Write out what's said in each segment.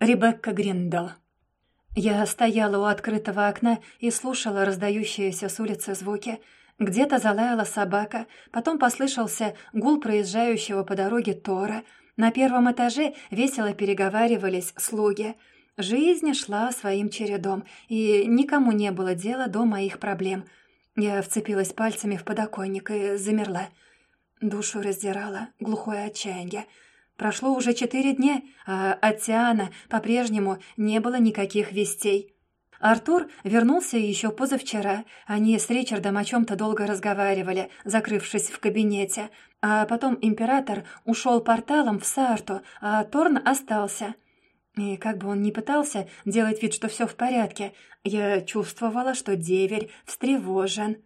Ребекка Гриндал. Я стояла у открытого окна и слушала раздающиеся с улицы звуки. Где-то залаяла собака, потом послышался гул проезжающего по дороге Тора. На первом этаже весело переговаривались слуги. Жизнь шла своим чередом, и никому не было дела до моих проблем. Я вцепилась пальцами в подоконник и замерла. Душу раздирала глухое отчаяние. Прошло уже четыре дня, а от Тиана по-прежнему не было никаких вестей. Артур вернулся еще позавчера. Они с Ричардом о чем-то долго разговаривали, закрывшись в кабинете. А потом император ушел порталом в Сарту, а Торн остался. И как бы он ни пытался делать вид, что все в порядке, я чувствовала, что деверь встревожен.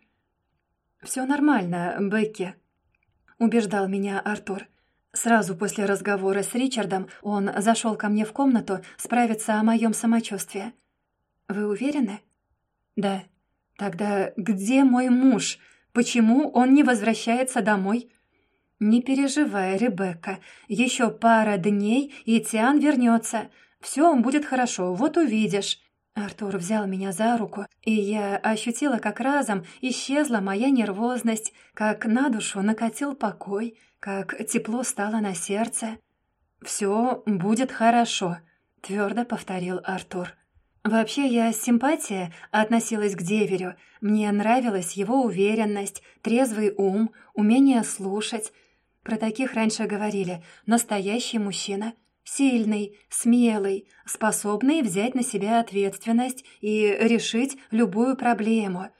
«Все нормально, Бекки», — убеждал меня Артур. Сразу после разговора с Ричардом он зашел ко мне в комнату справиться о моем самочувствии. «Вы уверены?» «Да». «Тогда где мой муж? Почему он не возвращается домой?» «Не переживай, Ребекка. Еще пара дней, и Тиан вернется. Все будет хорошо, вот увидишь». Артур взял меня за руку, и я ощутила, как разом исчезла моя нервозность, как на душу накатил покой — как тепло стало на сердце. «Все будет хорошо», — твердо повторил Артур. Вообще, я с симпатией относилась к деверю. Мне нравилась его уверенность, трезвый ум, умение слушать. Про таких раньше говорили «настоящий мужчина». Сильный, смелый, способный взять на себя ответственность и решить любую проблему —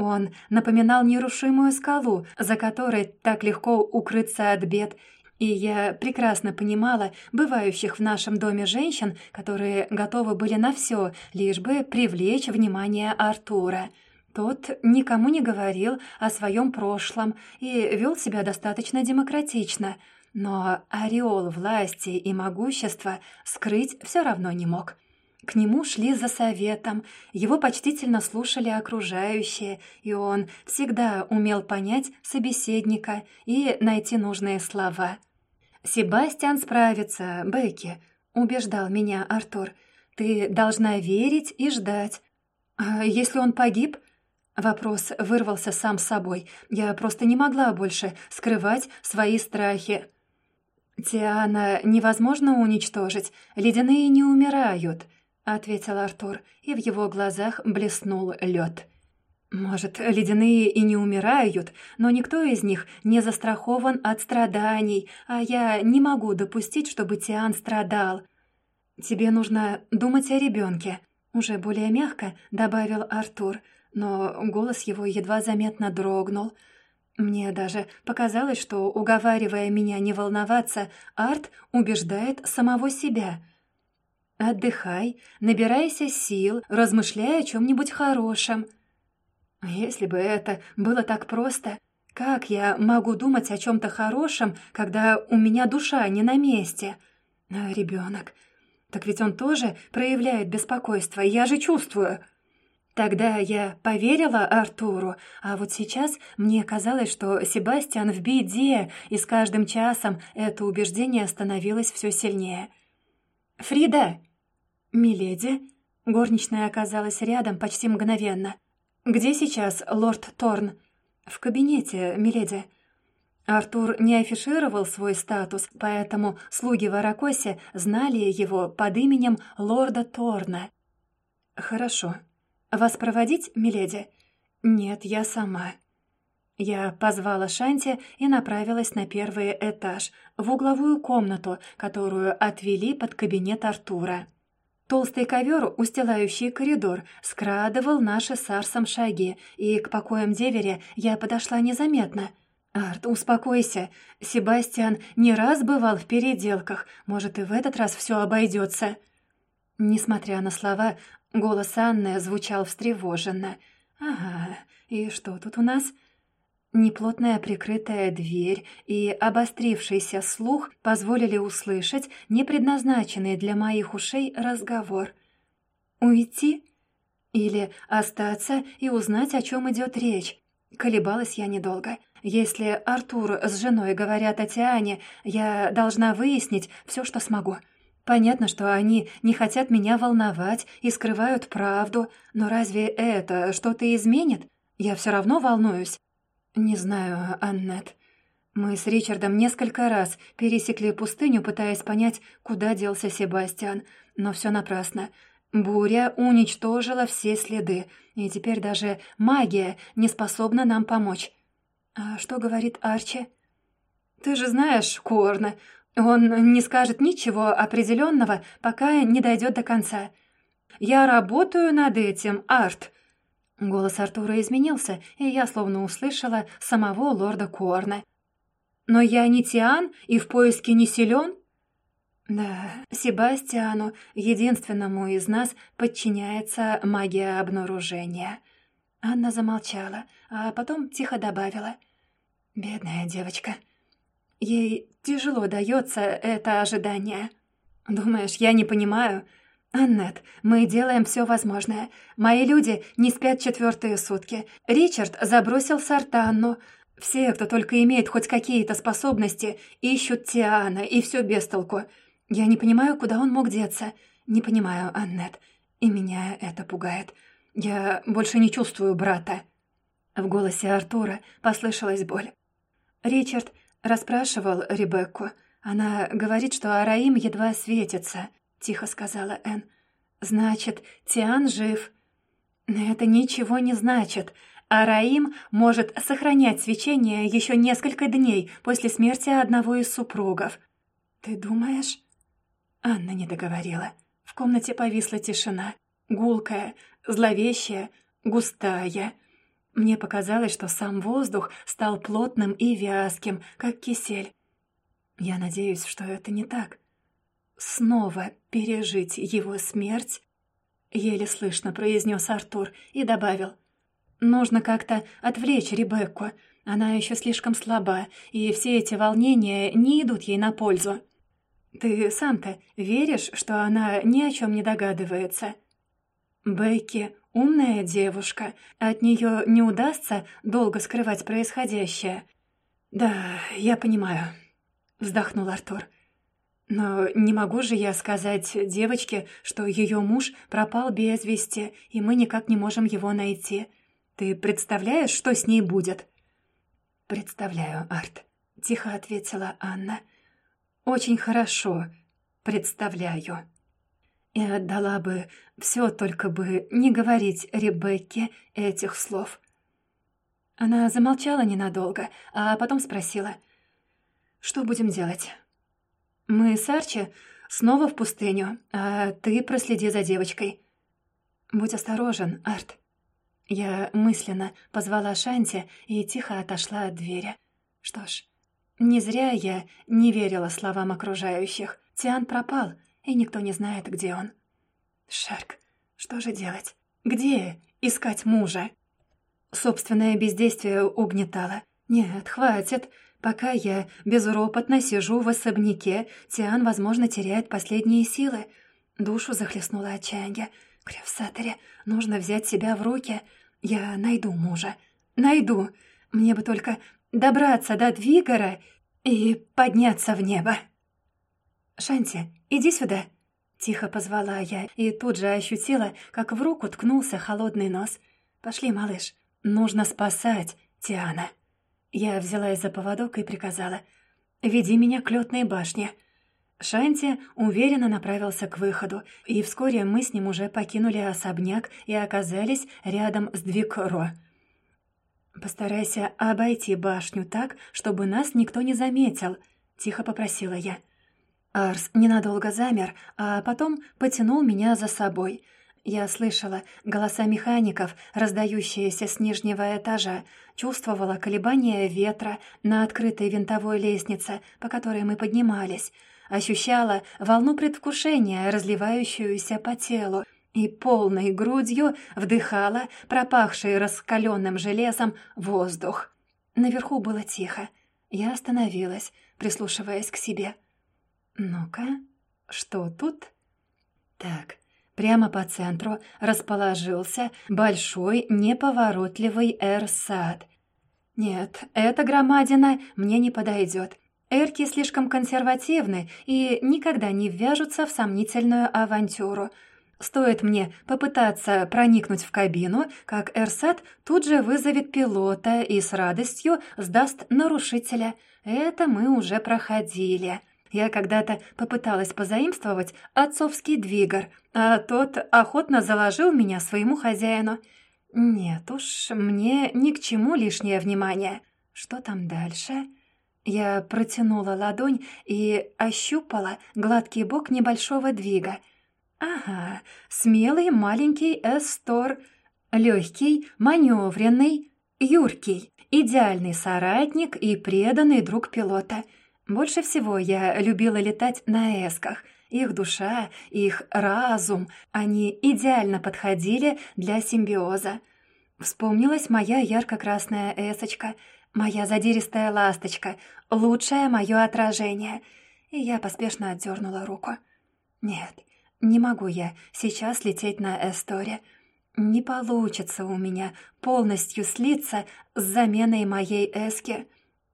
он напоминал нерушимую скалу, за которой так легко укрыться от бед, и я прекрасно понимала бывающих в нашем доме женщин, которые готовы были на все, лишь бы привлечь внимание Артура. Тот никому не говорил о своем прошлом и вел себя достаточно демократично, но ореол власти и могущества скрыть все равно не мог. К нему шли за советом, его почтительно слушали окружающие, и он всегда умел понять собеседника и найти нужные слова. «Себастьян справится, Бекки», — убеждал меня Артур. «Ты должна верить и ждать». «А если он погиб?» Вопрос вырвался сам собой. Я просто не могла больше скрывать свои страхи. «Тиана невозможно уничтожить. Ледяные не умирают», — ответил Артур, и в его глазах блеснул лед. «Может, ледяные и не умирают, но никто из них не застрахован от страданий, а я не могу допустить, чтобы Тиан страдал. Тебе нужно думать о ребенке», — уже более мягко добавил Артур, но голос его едва заметно дрогнул. Мне даже показалось, что, уговаривая меня не волноваться, Арт убеждает самого себя — Отдыхай, набирайся сил, размышляй о чем-нибудь хорошем. Если бы это было так просто, как я могу думать о чем-то хорошем, когда у меня душа не на месте? Ребенок, так ведь он тоже проявляет беспокойство, я же чувствую. Тогда я поверила Артуру, а вот сейчас мне казалось, что Себастьян в беде, и с каждым часом это убеждение становилось все сильнее. «Фрида!» «Миледи?» Горничная оказалась рядом почти мгновенно. «Где сейчас лорд Торн?» «В кабинете, миледи». Артур не афишировал свой статус, поэтому слуги в Аракосе знали его под именем лорда Торна. «Хорошо. Вас проводить, миледи?» «Нет, я сама». Я позвала Шанти и направилась на первый этаж, в угловую комнату, которую отвели под кабинет Артура. Толстый ковер, устилающий коридор, скрадывал наши с Арсом шаги, и к покоям деверя я подошла незаметно. «Арт, успокойся. Себастьян не раз бывал в переделках. Может, и в этот раз все обойдется». Несмотря на слова, голос Анны звучал встревоженно. «Ага, и что тут у нас?» Неплотная прикрытая дверь и обострившийся слух позволили услышать непредназначенный для моих ушей разговор. «Уйти? Или остаться и узнать, о чем идет речь?» Колебалась я недолго. Если Артур с женой говорят о Тиане, я должна выяснить все, что смогу. Понятно, что они не хотят меня волновать и скрывают правду, но разве это что-то изменит? Я все равно волнуюсь. Не знаю, Аннет. Мы с Ричардом несколько раз пересекли пустыню, пытаясь понять, куда делся Себастьян, но все напрасно. Буря уничтожила все следы, и теперь даже магия не способна нам помочь. А что говорит Арчи? Ты же знаешь Корна. Он не скажет ничего определенного, пока не дойдет до конца. Я работаю над этим, Арт. Голос Артура изменился, и я словно услышала самого лорда Корна. Но я не Тиан и в поиске не силен. Да, Себастьяну, единственному из нас, подчиняется магия обнаружения. Анна замолчала, а потом тихо добавила. «Бедная девочка. Ей тяжело дается это ожидание. Думаешь, я не понимаю?» «Аннет, мы делаем все возможное. Мои люди не спят четвертые сутки. Ричард забросил Сартанну. Все, кто только имеет хоть какие-то способности, ищут Тиана, и все без толку. Я не понимаю, куда он мог деться. Не понимаю, Аннет. И меня это пугает. Я больше не чувствую брата». В голосе Артура послышалась боль. Ричард расспрашивал Ребекку. Она говорит, что Араим едва светится, тихо сказала Энн. Значит, Тиан жив. Это ничего не значит. А Раим может сохранять свечение еще несколько дней после смерти одного из супругов. Ты думаешь? Анна не договорила. В комнате повисла тишина, гулкая, зловещая, густая. Мне показалось, что сам воздух стал плотным и вязким, как кисель. Я надеюсь, что это не так. Снова пережить его смерть, еле слышно произнес Артур и добавил. Нужно как-то отвлечь Ребекку. Она еще слишком слаба, и все эти волнения не идут ей на пользу. Ты сам-то веришь, что она ни о чем не догадывается? Бекки — умная девушка, от нее не удастся долго скрывать происходящее. Да, я понимаю, вздохнул Артур. Но не могу же я сказать девочке, что ее муж пропал без вести, и мы никак не можем его найти. Ты представляешь, что с ней будет?» «Представляю, Арт», — тихо ответила Анна. «Очень хорошо представляю. И отдала бы все, только бы не говорить Ребекке этих слов». Она замолчала ненадолго, а потом спросила. «Что будем делать?» «Мы с Арчи снова в пустыню, а ты проследи за девочкой». «Будь осторожен, Арт», я мысленно позвала Шанти и тихо отошла от двери. Что ж, не зря я не верила словам окружающих. Тиан пропал, и никто не знает, где он. Шарк, что же делать? Где искать мужа? Собственное бездействие угнетало. Нет, хватит. Пока я безропотно сижу в особняке, Тиан, возможно, теряет последние силы. Душу захлестнуло отчаяние. Кревсаторе, нужно взять себя в руки — я найду мужа. Найду. Мне бы только добраться до Двигора и подняться в небо. «Шанти, иди сюда!» Тихо позвала я и тут же ощутила, как в руку ткнулся холодный нос. «Пошли, малыш, нужно спасать Тиана». Я взялась за поводок и приказала. «Веди меня к лётной башне». Шанти уверенно направился к выходу, и вскоре мы с ним уже покинули особняк и оказались рядом с Двикро. «Постарайся обойти башню так, чтобы нас никто не заметил», — тихо попросила я. Арс ненадолго замер, а потом потянул меня за собой. Я слышала голоса механиков, раздающиеся с нижнего этажа, чувствовала колебания ветра на открытой винтовой лестнице, по которой мы поднимались — ощущала волну предвкушения, разливающуюся по телу, и полной грудью вдыхала пропахший раскаленным железом воздух. Наверху было тихо. Я остановилась, прислушиваясь к себе. «Ну-ка, что тут?» «Так, прямо по центру расположился большой неповоротливый эрсад. Нет, эта громадина мне не подойдет. Эрки слишком консервативны и никогда не ввяжутся в сомнительную авантюру. Стоит мне попытаться проникнуть в кабину, как Эрсат тут же вызовет пилота и с радостью сдаст нарушителя. Это мы уже проходили. Я когда-то попыталась позаимствовать отцовский двигар, а тот охотно заложил меня своему хозяину. Нет уж, мне ни к чему лишнее внимание. Что там дальше? Я протянула ладонь и ощупала гладкий бок небольшого двига. Ага, смелый маленький Эстор, легкий, маневренный, юркий, идеальный соратник и преданный друг пилота. Больше всего я любила летать на эсках. Их душа, их разум, они идеально подходили для симбиоза. Вспомнилась моя ярко-красная эсочка — Моя задиристая ласточка, лучшее мое отражение. И я поспешно отдернула руку. Нет, не могу я сейчас лететь на Эсторе. Не получится у меня полностью слиться с заменой моей эски.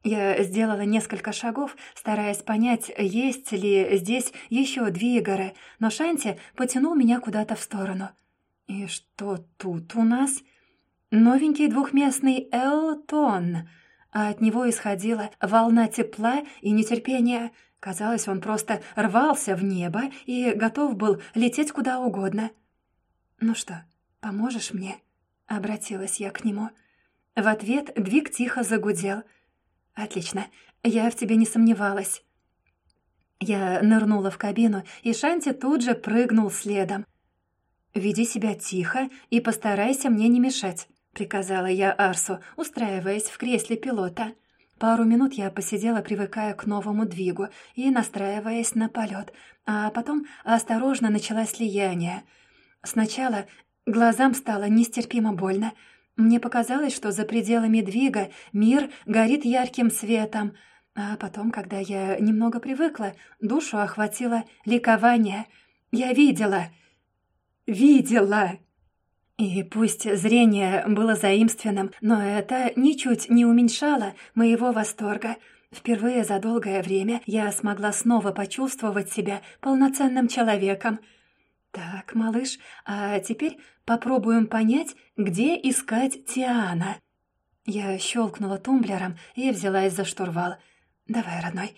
Я сделала несколько шагов, стараясь понять, есть ли здесь еще двигары, но Шанти потянул меня куда-то в сторону. И что тут у нас? Новенький двухместный Элтон — а от него исходила волна тепла и нетерпения. Казалось, он просто рвался в небо и готов был лететь куда угодно. «Ну что, поможешь мне?» — обратилась я к нему. В ответ Двиг тихо загудел. «Отлично, я в тебе не сомневалась». Я нырнула в кабину, и Шанти тут же прыгнул следом. «Веди себя тихо и постарайся мне не мешать приказала я Арсу, устраиваясь в кресле пилота. Пару минут я посидела, привыкая к новому двигу и настраиваясь на полет, а потом осторожно начала слияние. Сначала глазам стало нестерпимо больно. Мне показалось, что за пределами двига мир горит ярким светом, а потом, когда я немного привыкла, душу охватило ликование. Я видела... видела... И пусть зрение было заимственным, но это ничуть не уменьшало моего восторга. Впервые за долгое время я смогла снова почувствовать себя полноценным человеком. Так, малыш, а теперь попробуем понять, где искать Тиана. Я щелкнула тумблером и взялась за штурвал. «Давай, родной,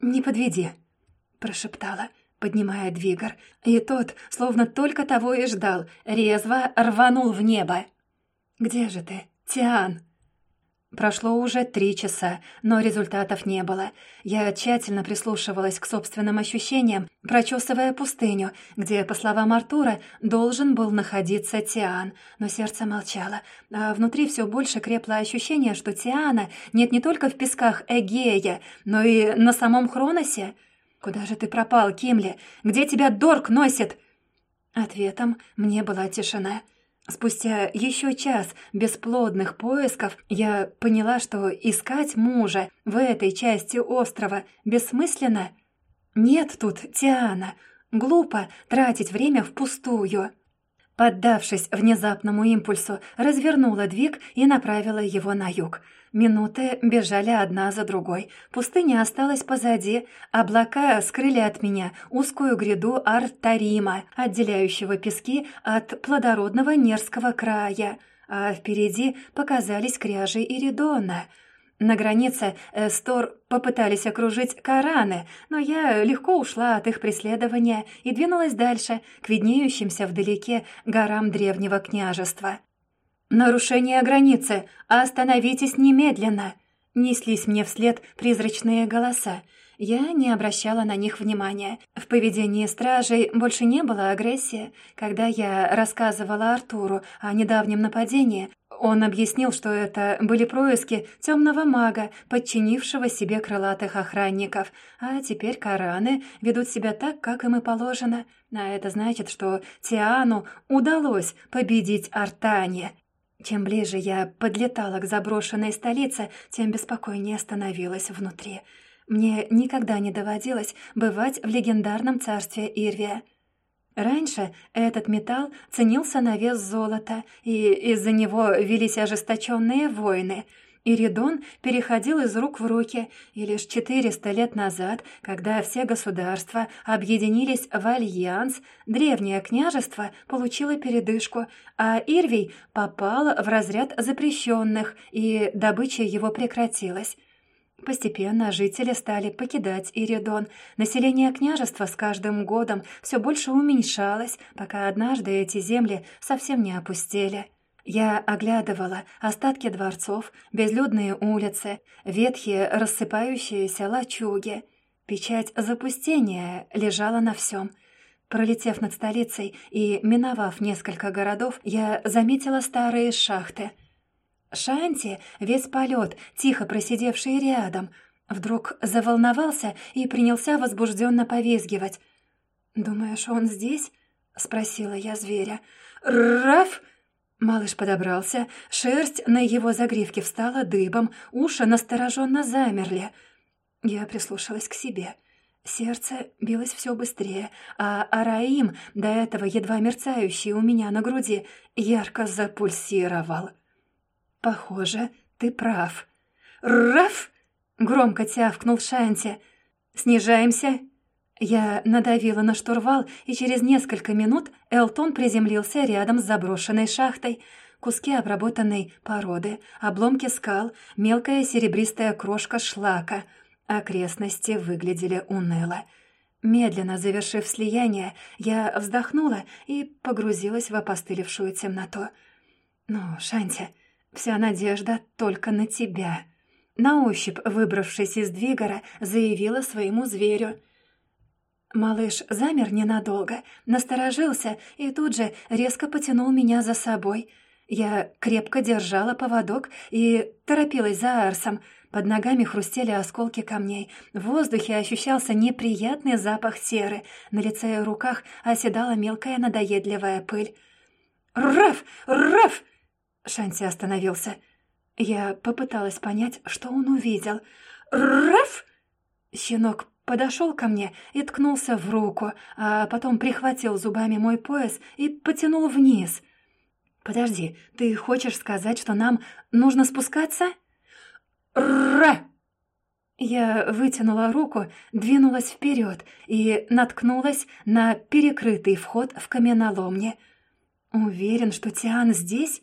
не подведи», — прошептала поднимая двигар, и тот, словно только того и ждал, резво рванул в небо. «Где же ты, Тиан?» Прошло уже три часа, но результатов не было. Я тщательно прислушивалась к собственным ощущениям, прочесывая пустыню, где, по словам Артура, должен был находиться Тиан. Но сердце молчало, а внутри все больше крепло ощущение, что Тиана нет не только в песках Эгея, но и на самом Хроносе — «Куда же ты пропал, Кимли? Где тебя Дорк носит?» Ответом мне была тишина. Спустя еще час бесплодных поисков я поняла, что искать мужа в этой части острова бессмысленно. Нет тут Тиана. Глупо тратить время впустую. Поддавшись внезапному импульсу, развернула двиг и направила его на юг — Минуты бежали одна за другой. Пустыня осталась позади. Облака скрыли от меня узкую гряду Артарима, отделяющего пески от плодородного Нерского края. А впереди показались кряжи Иридона. На границе Эстор попытались окружить Кораны, но я легко ушла от их преследования и двинулась дальше, к виднеющимся вдалеке горам древнего княжества. «Нарушение границы! Остановитесь немедленно!» Неслись мне вслед призрачные голоса. Я не обращала на них внимания. В поведении стражей больше не было агрессии. Когда я рассказывала Артуру о недавнем нападении, он объяснил, что это были происки темного мага, подчинившего себе крылатых охранников. А теперь Кораны ведут себя так, как им и положено. А это значит, что Тиану удалось победить Артане. Чем ближе я подлетала к заброшенной столице, тем беспокойнее становилась внутри. Мне никогда не доводилось бывать в легендарном царстве Ирвия. Раньше этот металл ценился на вес золота, и из-за него велись ожесточенные войны. Иридон переходил из рук в руки, и лишь 400 лет назад, когда все государства объединились в альянс, древнее княжество получило передышку, а Ирвий попал в разряд запрещенных, и добыча его прекратилась. Постепенно жители стали покидать Иридон. Население княжества с каждым годом все больше уменьшалось, пока однажды эти земли совсем не опустели. Я оглядывала остатки дворцов, безлюдные улицы, ветхие рассыпающиеся лачуги. Печать запустения лежала на всем. Пролетев над столицей и миновав несколько городов, я заметила старые шахты. Шанти, весь полет, тихо просидевший рядом, вдруг заволновался и принялся возбужденно повизгивать. «Думаешь, он здесь?» — спросила я зверя. «Раф!» Малыш подобрался, шерсть на его загривке встала дыбом, уши настороженно замерли. Я прислушалась к себе. Сердце билось все быстрее, а Араим, до этого едва мерцающий у меня на груди, ярко запульсировал. «Похоже, ты прав». «Раф!» — громко тявкнул Шанти. «Снижаемся!» Я надавила на штурвал, и через несколько минут Элтон приземлился рядом с заброшенной шахтой. Куски обработанной породы, обломки скал, мелкая серебристая крошка шлака. Окрестности выглядели уныло. Медленно завершив слияние, я вздохнула и погрузилась в опостылевшую темноту. «Ну, Шанти, вся надежда только на тебя». На ощупь, выбравшись из двигара, заявила своему зверю — Малыш замер ненадолго, насторожился и тут же резко потянул меня за собой. Я крепко держала поводок и торопилась за Арсом. Под ногами хрустели осколки камней. В воздухе ощущался неприятный запах серы. На лице и руках оседала мелкая надоедливая пыль. «Раф! Раф!» Шанти остановился. Я попыталась понять, что он увидел. «Раф!» Щенок подошел ко мне и ткнулся в руку, а потом прихватил зубами мой пояс и потянул вниз. «Подожди, ты хочешь сказать, что нам нужно спускаться?» «Ра!» Я вытянула руку, двинулась вперед и наткнулась на перекрытый вход в каменоломне. «Уверен, что Тиан здесь?»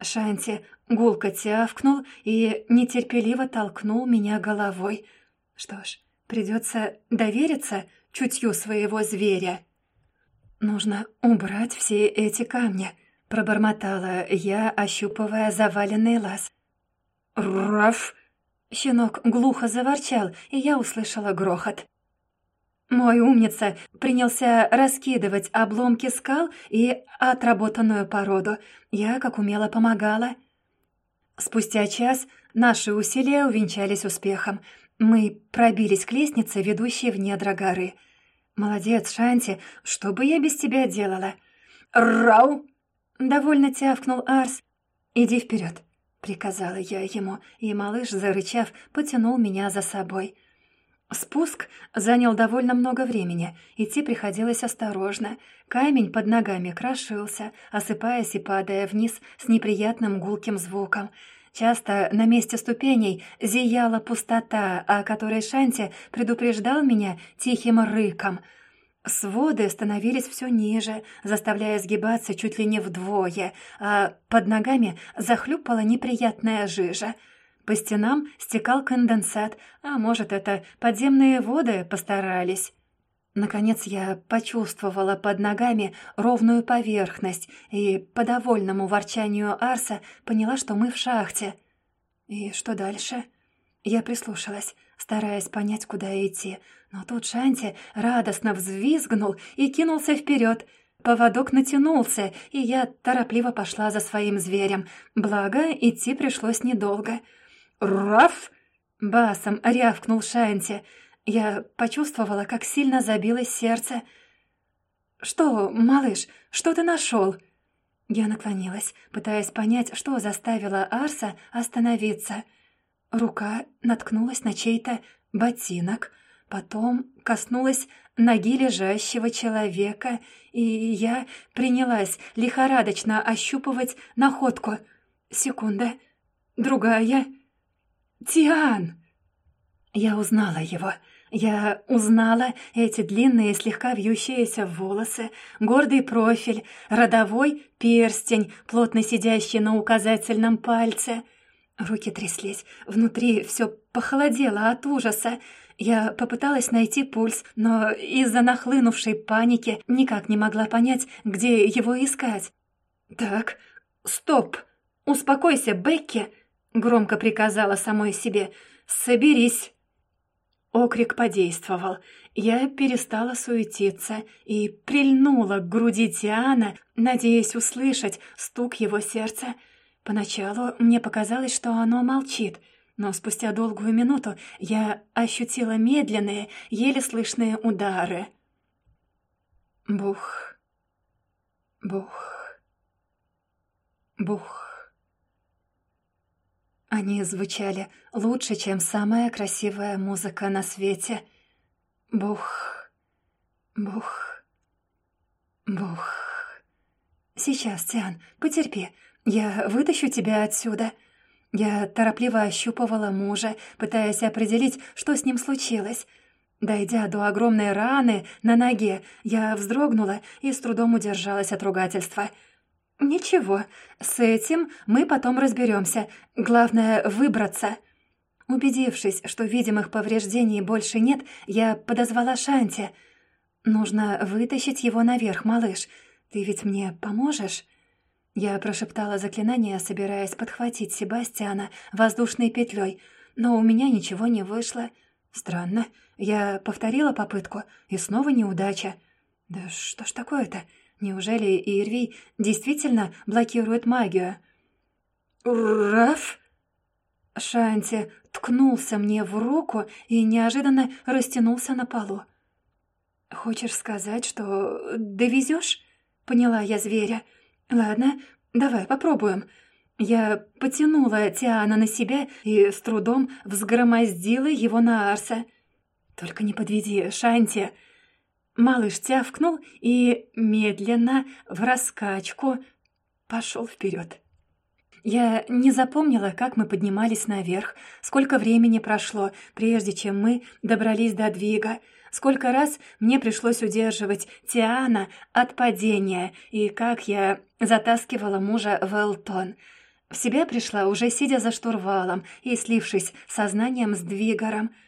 Шанти гулко тявкнул и нетерпеливо толкнул меня головой. Что ж, Придется довериться чутью своего зверя. «Нужно убрать все эти камни», — пробормотала я, ощупывая заваленный лаз. «Раф!» Щенок глухо заворчал, и я услышала грохот. Мой умница принялся раскидывать обломки скал и отработанную породу. Я, как умело, помогала. Спустя час наши усилия увенчались успехом. Мы пробились к лестнице, ведущей в недра горы. «Молодец, Шанти, что бы я без тебя делала?» «Рау!» — довольно тявкнул Арс. «Иди вперед», — приказала я ему, и малыш, зарычав, потянул меня за собой. Спуск занял довольно много времени, идти приходилось осторожно. Камень под ногами крошился, осыпаясь и падая вниз с неприятным гулким звуком — Часто на месте ступеней зияла пустота, о которой Шанти предупреждал меня тихим рыком. Своды становились все ниже, заставляя сгибаться чуть ли не вдвое, а под ногами захлюпала неприятная жижа. По стенам стекал конденсат, а может, это подземные воды постарались. Наконец я почувствовала под ногами ровную поверхность и по довольному ворчанию Арса поняла, что мы в шахте. И что дальше? Я прислушалась, стараясь понять, куда идти, но тут Шанти радостно взвизгнул и кинулся вперед. Поводок натянулся, и я торопливо пошла за своим зверем, благо идти пришлось недолго. «Раф!» — басом рявкнул Шанти — я почувствовала, как сильно забилось сердце. «Что, малыш, что ты нашел?» Я наклонилась, пытаясь понять, что заставило Арса остановиться. Рука наткнулась на чей-то ботинок, потом коснулась ноги лежащего человека, и я принялась лихорадочно ощупывать находку. Секунда, другая. Тиан!» Я узнала его. Я узнала эти длинные, слегка вьющиеся волосы, гордый профиль, родовой перстень, плотно сидящий на указательном пальце. Руки тряслись, внутри все похолодело от ужаса. Я попыталась найти пульс, но из-за нахлынувшей паники никак не могла понять, где его искать. «Так, стоп! Успокойся, Бекки!» — громко приказала самой себе. «Соберись!» Окрик подействовал. Я перестала суетиться и прильнула к груди Диана, надеясь услышать стук его сердца. Поначалу мне показалось, что оно молчит, но спустя долгую минуту я ощутила медленные, еле слышные удары. Бух, бух, бух. Они звучали лучше, чем самая красивая музыка на свете. Бух, бух, бух. Сейчас, Тиан, потерпи, я вытащу тебя отсюда. Я торопливо ощупывала мужа, пытаясь определить, что с ним случилось. Дойдя до огромной раны на ноге, я вздрогнула и с трудом удержалась от ругательства — «Ничего, с этим мы потом разберемся. Главное — выбраться». Убедившись, что видимых повреждений больше нет, я подозвала Шанти. «Нужно вытащить его наверх, малыш. Ты ведь мне поможешь?» Я прошептала заклинание, собираясь подхватить Себастьяна воздушной петлей, но у меня ничего не вышло. Странно. Я повторила попытку, и снова неудача. «Да что ж такое-то?» Неужели Ирвий действительно блокирует магию? «Раф!» Шанти ткнулся мне в руку и неожиданно растянулся на полу. «Хочешь сказать, что довезешь?» — поняла я зверя. «Ладно, давай попробуем». Я потянула Тиана на себя и с трудом взгромоздила его на Арса. «Только не подведи, Шанти!» Малыш тявкнул и медленно, в раскачку, пошел вперед. Я не запомнила, как мы поднимались наверх, сколько времени прошло, прежде чем мы добрались до двига, сколько раз мне пришлось удерживать Тиана от падения и как я затаскивала мужа в Элтон. В себя пришла уже сидя за штурвалом и слившись сознанием с двигаром —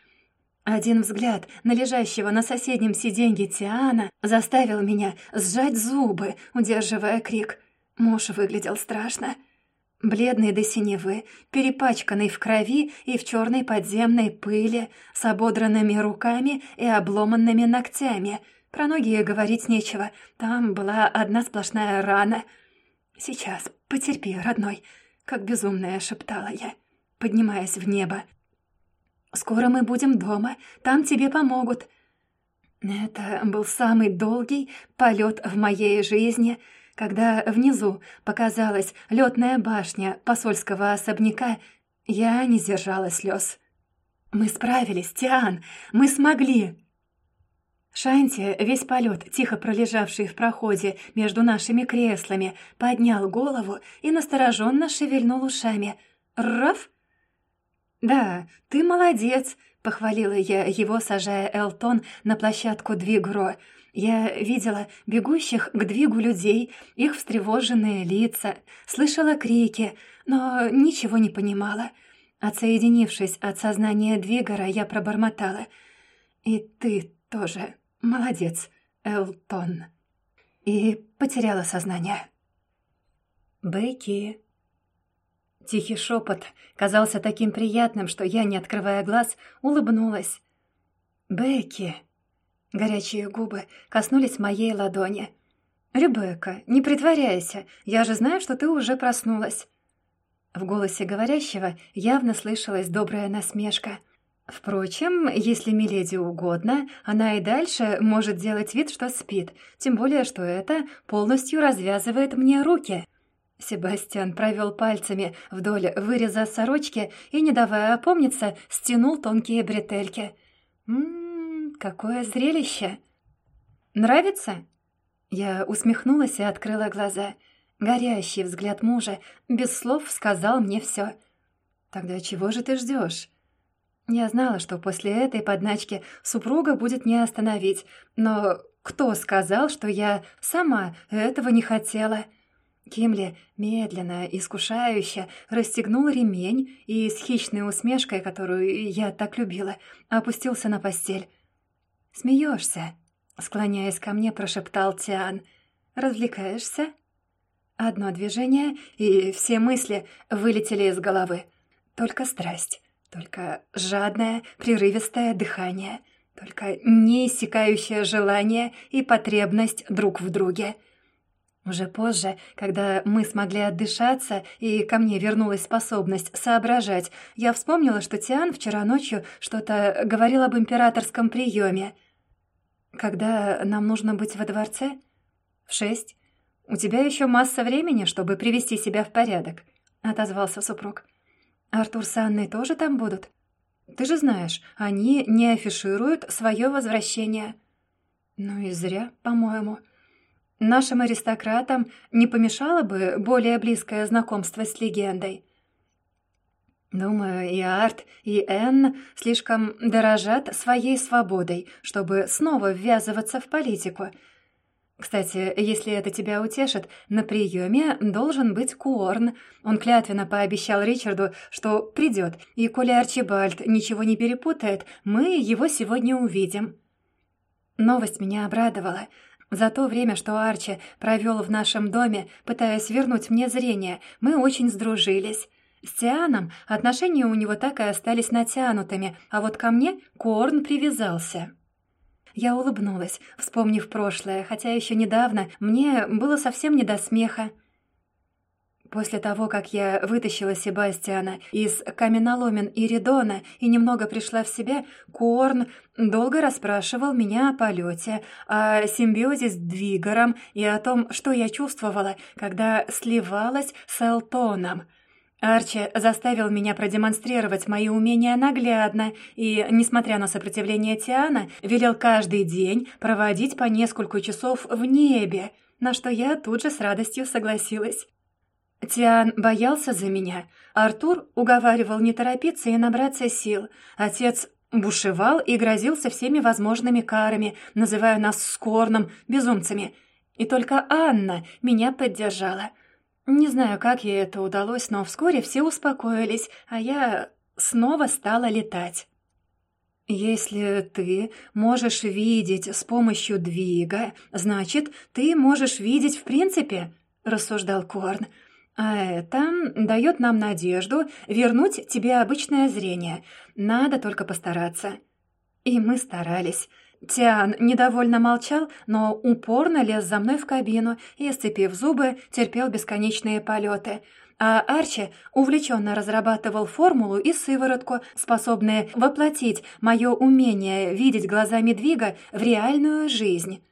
один взгляд на лежащего на соседнем сиденье Тиана заставил меня сжать зубы, удерживая крик. Муж выглядел страшно. Бледный до синевы, перепачканный в крови и в черной подземной пыли, с ободранными руками и обломанными ногтями. Про ноги говорить нечего, там была одна сплошная рана. «Сейчас, потерпи, родной», — как безумная шептала я, поднимаясь в небо. Скоро мы будем дома, там тебе помогут». Это был самый долгий полет в моей жизни, когда внизу показалась летная башня посольского особняка, я не сдержала слез. «Мы справились, Тиан! Мы смогли!» Шанти, весь полет, тихо пролежавший в проходе между нашими креслами, поднял голову и настороженно шевельнул ушами. «Раф!» «Да, ты молодец», — похвалила я его, сажая Элтон на площадку Двигро. Я видела бегущих к двигу людей, их встревоженные лица, слышала крики, но ничего не понимала. Отсоединившись от сознания Двигора, я пробормотала. «И ты тоже молодец, Элтон». И потеряла сознание. «Бекки», Тихий шепот казался таким приятным, что я, не открывая глаз, улыбнулась. «Бекки!» Горячие губы коснулись моей ладони. «Ребекка, не притворяйся, я же знаю, что ты уже проснулась». В голосе говорящего явно слышалась добрая насмешка. Впрочем, если Миледи угодно, она и дальше может делать вид, что спит, тем более, что это полностью развязывает мне руки. Себастьян провел пальцами вдоль выреза сорочки и, не давая опомниться, стянул тонкие бретельки. «Ммм, какое зрелище!» «Нравится?» Я усмехнулась и открыла глаза. Горящий взгляд мужа без слов сказал мне все. Тогда чего же ты ждешь? Я знала, что после этой подначки супруга будет не остановить, но кто сказал, что я сама этого не хотела?» Кимли медленно, искушающе расстегнул ремень и с хищной усмешкой, которую я так любила, опустился на постель. «Смеешься?» — склоняясь ко мне, прошептал Тиан. «Развлекаешься?» Одно движение, и все мысли вылетели из головы. Только страсть, только жадное, прерывистое дыхание, только неиссякающее желание и потребность друг в друге — уже позже, когда мы смогли отдышаться и ко мне вернулась способность соображать, я вспомнила, что Тиан вчера ночью что-то говорил об императорском приеме. «Когда нам нужно быть во дворце?» «В шесть. У тебя еще масса времени, чтобы привести себя в порядок», — отозвался супруг. «Артур с Анной тоже там будут?» «Ты же знаешь, они не афишируют свое возвращение». «Ну и зря, по-моему». Нашим аристократам не помешало бы более близкое знакомство с легендой. Думаю, и Арт, и Энн слишком дорожат своей свободой, чтобы снова ввязываться в политику. Кстати, если это тебя утешит, на приеме должен быть Куорн. Он клятвенно пообещал Ричарду, что придет, и коли Арчибальд ничего не перепутает, мы его сегодня увидим. Новость меня обрадовала — за то время, что Арчи провел в нашем доме, пытаясь вернуть мне зрение, мы очень сдружились. С Тианом отношения у него так и остались натянутыми, а вот ко мне Корн привязался. Я улыбнулась, вспомнив прошлое, хотя еще недавно мне было совсем не до смеха. После того, как я вытащила Себастьяна из каменоломен Иридона и немного пришла в себя, Корн долго расспрашивал меня о полете, о симбиозе с Двигором и о том, что я чувствовала, когда сливалась с Элтоном. Арчи заставил меня продемонстрировать мои умения наглядно и, несмотря на сопротивление Тиана, велел каждый день проводить по несколько часов в небе, на что я тут же с радостью согласилась. Тиан боялся за меня. Артур уговаривал не торопиться и набраться сил. Отец бушевал и грозился всеми возможными карами, называя нас скорным безумцами. И только Анна меня поддержала. Не знаю, как ей это удалось, но вскоре все успокоились, а я снова стала летать. «Если ты можешь видеть с помощью двига, значит, ты можешь видеть в принципе», — рассуждал Корн. А это дает нам надежду вернуть тебе обычное зрение. Надо только постараться». И мы старались. Тиан недовольно молчал, но упорно лез за мной в кабину и, сцепив зубы, терпел бесконечные полеты. А Арчи увлеченно разрабатывал формулу и сыворотку, способные воплотить мое умение видеть глазами Двига в реальную жизнь.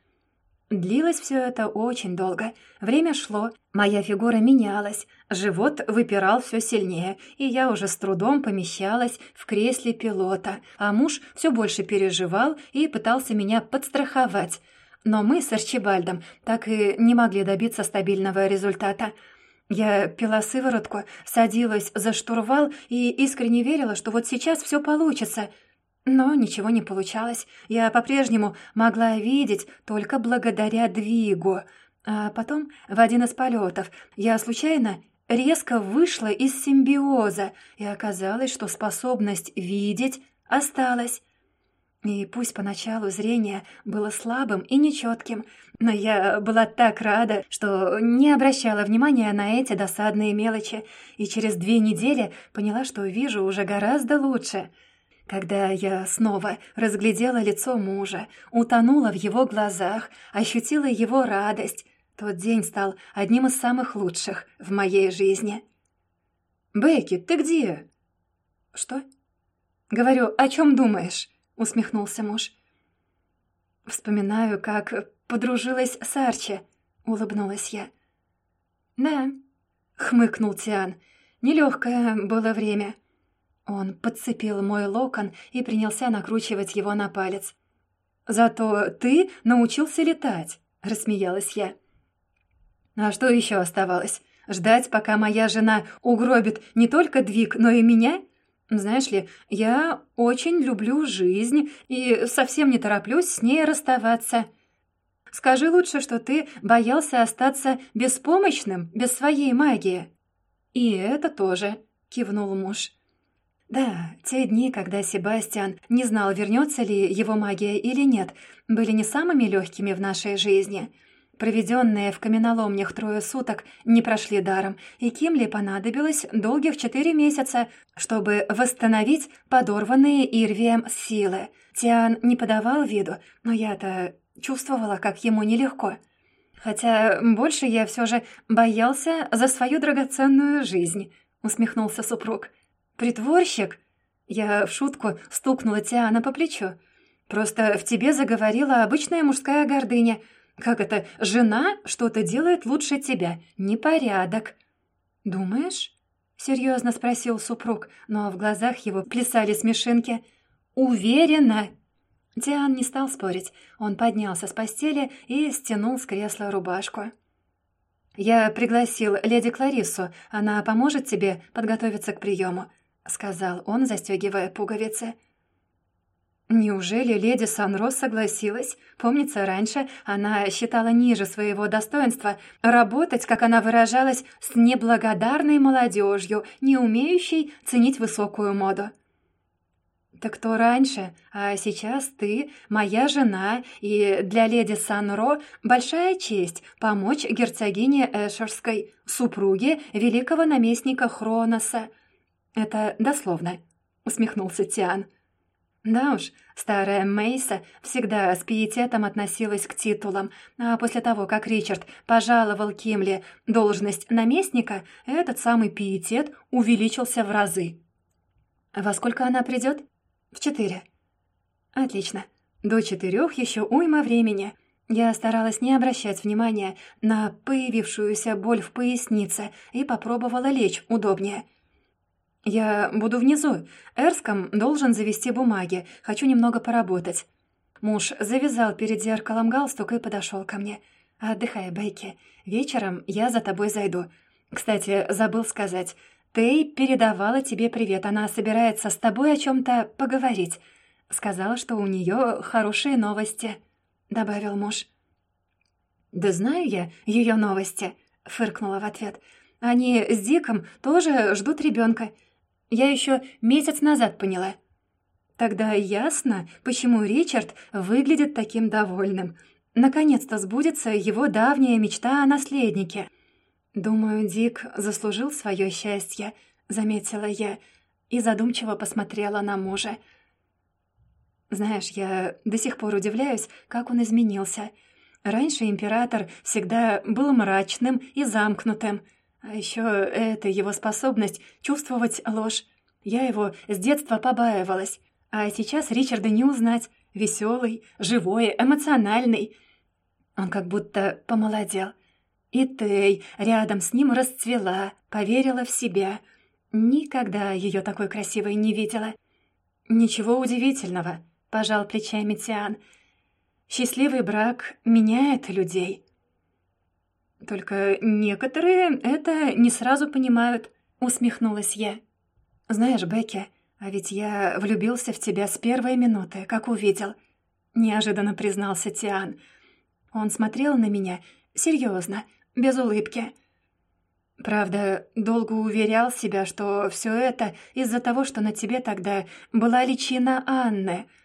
Длилось все это очень долго. Время шло, моя фигура менялась, живот выпирал все сильнее, и я уже с трудом помещалась в кресле пилота, а муж все больше переживал и пытался меня подстраховать. Но мы с Арчибальдом так и не могли добиться стабильного результата. Я пила сыворотку, садилась за штурвал и искренне верила, что вот сейчас все получится — но ничего не получалось. Я по-прежнему могла видеть только благодаря двигу. А потом, в один из полетов, я случайно резко вышла из симбиоза, и оказалось, что способность видеть осталась. И пусть поначалу зрение было слабым и нечетким, но я была так рада, что не обращала внимания на эти досадные мелочи, и через две недели поняла, что вижу уже гораздо лучше — когда я снова разглядела лицо мужа, утонула в его глазах, ощутила его радость, тот день стал одним из самых лучших в моей жизни. «Бекки, ты где?» «Что?» «Говорю, о чем думаешь?» — усмехнулся муж. «Вспоминаю, как подружилась с Арчи», — улыбнулась я. «Да», — хмыкнул Тиан, — «нелегкое было время». Он подцепил мой локон и принялся накручивать его на палец. «Зато ты научился летать», — рассмеялась я. «А что еще оставалось? Ждать, пока моя жена угробит не только Двиг, но и меня? Знаешь ли, я очень люблю жизнь и совсем не тороплюсь с ней расставаться. Скажи лучше, что ты боялся остаться беспомощным, без своей магии». «И это тоже», — кивнул муж. Да, те дни, когда Себастьян не знал, вернется ли его магия или нет, были не самыми легкими в нашей жизни. Проведенные в каменоломнях трое суток не прошли даром, и Кимли понадобилось долгих четыре месяца, чтобы восстановить подорванные Ирвием силы. Тиан не подавал виду, но я-то чувствовала, как ему нелегко. Хотя больше я все же боялся за свою драгоценную жизнь, усмехнулся супруг. «Притворщик?» Я в шутку стукнула Тиана по плечу. «Просто в тебе заговорила обычная мужская гордыня. Как это, жена что-то делает лучше тебя? Непорядок». «Думаешь?» — серьезно спросил супруг, но в глазах его плясали смешинки. «Уверена!» Тиан не стал спорить. Он поднялся с постели и стянул с кресла рубашку. «Я пригласил леди Клариссу. Она поможет тебе подготовиться к приему. — сказал он, застегивая пуговицы. Неужели леди Санрос согласилась? Помнится, раньше она считала ниже своего достоинства работать, как она выражалась, с неблагодарной молодежью, не умеющей ценить высокую моду. «Так то раньше, а сейчас ты моя жена, и для леди Санро большая честь помочь герцогине Эшерской, супруге великого наместника Хроноса», «Это дословно», — усмехнулся Тиан. Да уж, старая Мейса всегда с пиететом относилась к титулам, а после того, как Ричард пожаловал Кимли должность наместника, этот самый пиетет увеличился в разы. «Во сколько она придет?» «В четыре». «Отлично. До четырех еще уйма времени». Я старалась не обращать внимания на появившуюся боль в пояснице и попробовала лечь удобнее — «Я буду внизу. Эрском должен завести бумаги. Хочу немного поработать». Муж завязал перед зеркалом галстук и подошел ко мне. «Отдыхай, Бейки. Вечером я за тобой зайду. Кстати, забыл сказать. Тей передавала тебе привет. Она собирается с тобой о чем-то поговорить. Сказала, что у нее хорошие новости», — добавил муж. «Да знаю я ее новости», — фыркнула в ответ. «Они с Диком тоже ждут ребенка. Я еще месяц назад поняла. Тогда ясно, почему Ричард выглядит таким довольным. Наконец-то сбудется его давняя мечта о наследнике. «Думаю, Дик заслужил свое счастье», — заметила я и задумчиво посмотрела на мужа. «Знаешь, я до сих пор удивляюсь, как он изменился. Раньше император всегда был мрачным и замкнутым, а еще это его способность чувствовать ложь. Я его с детства побаивалась, а сейчас Ричарда не узнать. Веселый, живой, эмоциональный. Он как будто помолодел. И Тей рядом с ним расцвела, поверила в себя. Никогда ее такой красивой не видела. «Ничего удивительного», — пожал плечами Тиан. «Счастливый брак меняет людей». «Только некоторые это не сразу понимают», — усмехнулась я. «Знаешь, Бекки, а ведь я влюбился в тебя с первой минуты, как увидел», — неожиданно признался Тиан. Он смотрел на меня серьезно, без улыбки. Правда, долго уверял себя, что все это из-за того, что на тебе тогда была личина Анны —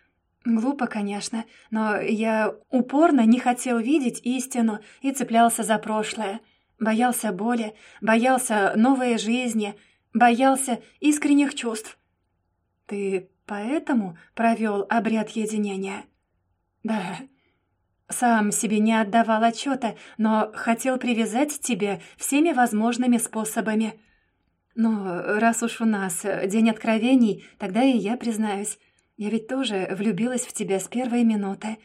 Глупо, конечно, но я упорно не хотел видеть истину и цеплялся за прошлое. Боялся боли, боялся новой жизни, боялся искренних чувств. Ты поэтому провел обряд единения? Да. Сам себе не отдавал отчета, но хотел привязать тебе всеми возможными способами. Но раз уж у нас день откровений, тогда и я признаюсь. Я ведь тоже влюбилась в тебя с первой минуты.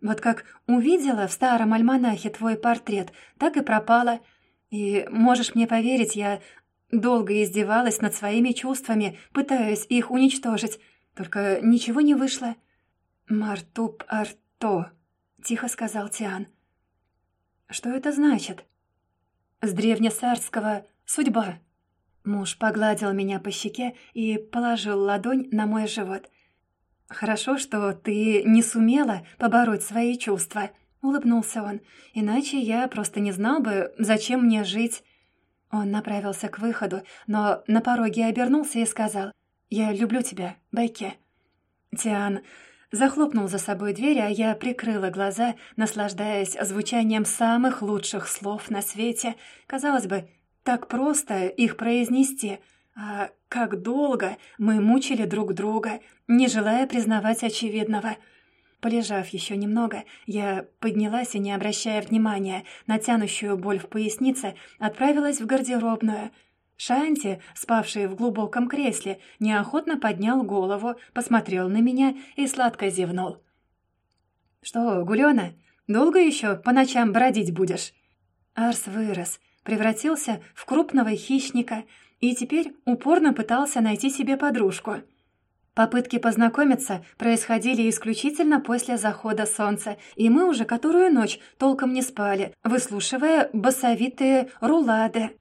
Вот как увидела в старом альманахе твой портрет, так и пропала. И можешь мне поверить, я долго издевалась над своими чувствами, пытаясь их уничтожить. Только ничего не вышло. «Мартуп Арто», — тихо сказал Тиан. «Что это значит?» С древнесарского «судьба». Муж погладил меня по щеке и положил ладонь на мой живот. «Хорошо, что ты не сумела побороть свои чувства», — улыбнулся он. «Иначе я просто не знал бы, зачем мне жить». Он направился к выходу, но на пороге обернулся и сказал «Я люблю тебя, Бекки». Тиан захлопнул за собой дверь, а я прикрыла глаза, наслаждаясь звучанием самых лучших слов на свете. Казалось бы, так просто их произнести, а как долго мы мучили друг друга, не желая признавать очевидного — Полежав еще немного, я поднялась и, не обращая внимания на тянущую боль в пояснице, отправилась в гардеробную. Шанти, спавший в глубоком кресле, неохотно поднял голову, посмотрел на меня и сладко зевнул. «Что, Гулёна, долго еще по ночам бродить будешь?» Арс вырос, превратился в крупного хищника и теперь упорно пытался найти себе подружку — Попытки познакомиться происходили исключительно после захода солнца, и мы уже которую ночь толком не спали, выслушивая басовитые рулады.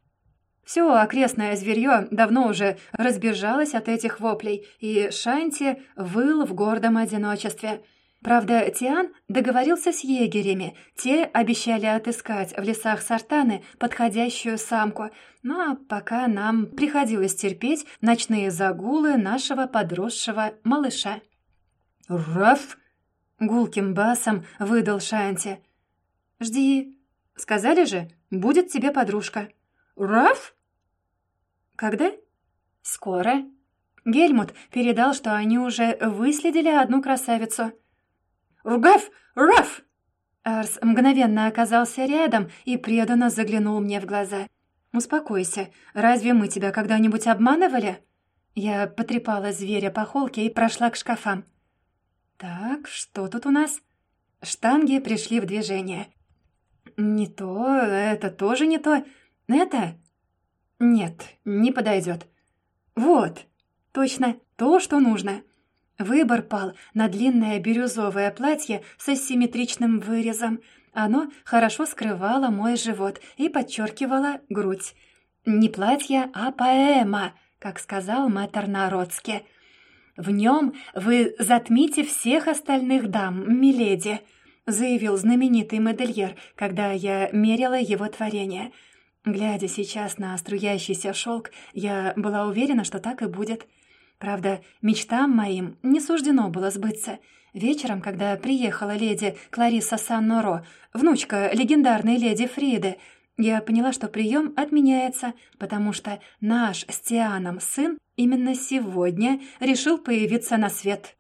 Все окрестное зверье давно уже разбежалось от этих воплей, и Шанти выл в гордом одиночестве — Правда, Тиан договорился с егерями. Те обещали отыскать в лесах Сартаны подходящую самку. Ну а пока нам приходилось терпеть ночные загулы нашего подросшего малыша. «Раф!» — гулким басом выдал Шанти. «Жди. Сказали же, будет тебе подружка». «Раф?» «Когда?» «Скоро». Гельмут передал, что они уже выследили одну красавицу — «Ругав! Раф!» Арс мгновенно оказался рядом и преданно заглянул мне в глаза. «Успокойся. Разве мы тебя когда-нибудь обманывали?» Я потрепала зверя по холке и прошла к шкафам. «Так, что тут у нас?» Штанги пришли в движение. «Не то, это тоже не то. Это?» «Нет, не подойдет. Вот, точно, то, что нужно». Выбор пал на длинное бирюзовое платье с асимметричным вырезом. Оно хорошо скрывало мой живот и подчеркивало грудь. Не платье, а поэма, как сказал мэтр Народски. «В нем вы затмите всех остальных дам, миледи», заявил знаменитый модельер, когда я мерила его творение. Глядя сейчас на струящийся шелк, я была уверена, что так и будет. Правда, мечтам моим не суждено было сбыться. Вечером, когда приехала леди Клариса Сан-Норо, внучка легендарной леди Фриды, я поняла, что прием отменяется, потому что наш с Тианом сын именно сегодня решил появиться на свет.